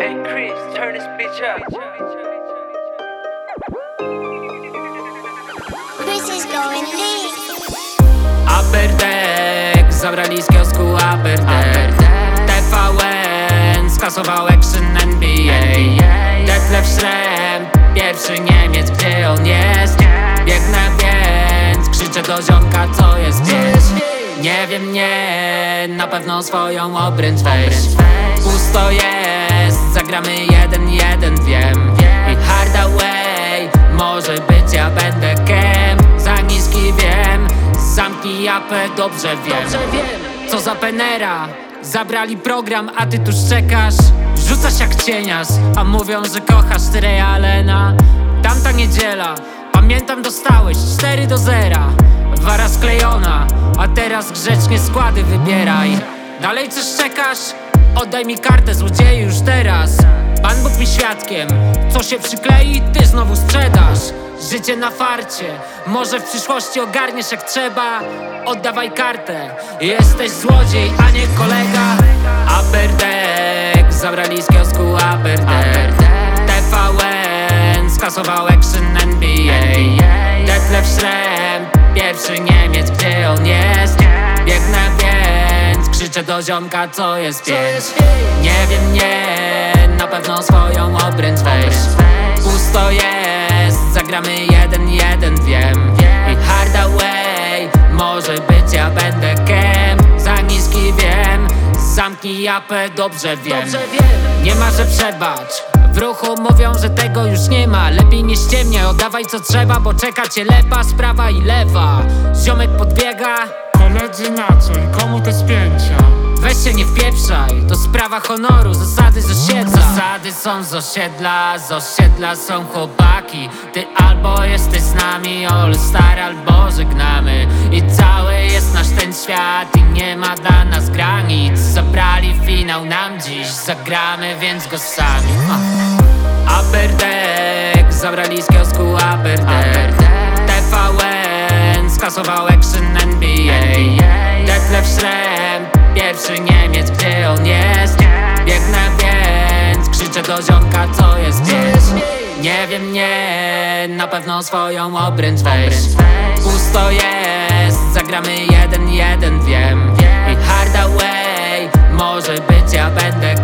Turn this bitch up. Chris is going lead. Upperdeck, zabrali z kiosku Upperdeck TVN, skasował action NBA Detlef Schrem, pierwszy Niemiec, gdzie on jest? Biegnę więc, krzyczę do ziomka, co jest pies Nie wiem, nie, na pewno swoją obręcz weź Pusto jest, zagramy jeden, jeden, wiem. I Hardaway, może być ja będę kem Za niski wiem, zamknij japę, dobrze wiem. Co za penera, zabrali program, a ty tu czekasz. Rzucasz jak cienias, a mówią, że kochasz Ray Allena Tamta niedziela, pamiętam dostałeś 4 do 0 Wara sklejona, a teraz grzecznie składy wybieraj. Dalej coś czekasz? Oddaj mi kartę złodzieju już teraz. Pan Bóg mi świadkiem, co się przyklei, ty znowu sprzedasz. Życie na farcie, może w przyszłości ogarniesz jak trzeba. Oddawaj kartę, jesteś złodziej, a nie kolega. Upperdeck, zabrali z kiosku Upperdeck TVN, skasował action NBA Detlef Schrem, pierwszy Niemiec, gdzie on do ziomka, co jest pięć? Nie wiem, nie, zamknij japę, dobrze wiem. Nie ma, że przebacz. W ruchu mówią, że tego już nie ma. Lepiej nie ściemniaj, oddawaj co trzeba Bo czeka cię lewa, sprawa i lewa. Ziomek podbiega. Koledzy na co i komu te spięcia? Weź się nie wpieprzaj, to sprawa honoru, zasady z osiedla. Zasady są z osiedla, z osiedla są chłopaki. Ty albo jesteś z nami, all star, albo żegnamy. I cały jest nasz ten świat i nie ma dla nas granic zabrali finał nam dziś. Zagramy więc go sami. Aberdek, zabrali z kiosku Aberdek. TVN, skasował action NBA Detlef Schrem, pierwszy Niemiec, gdzie on jest? Biegnę więc, krzyczę do ziomka, co jest gdzieś Nie wiem, nie, na pewno swoją obręcz weź. Pusto jest, zagramy jeden, jeden, wiem. 加班的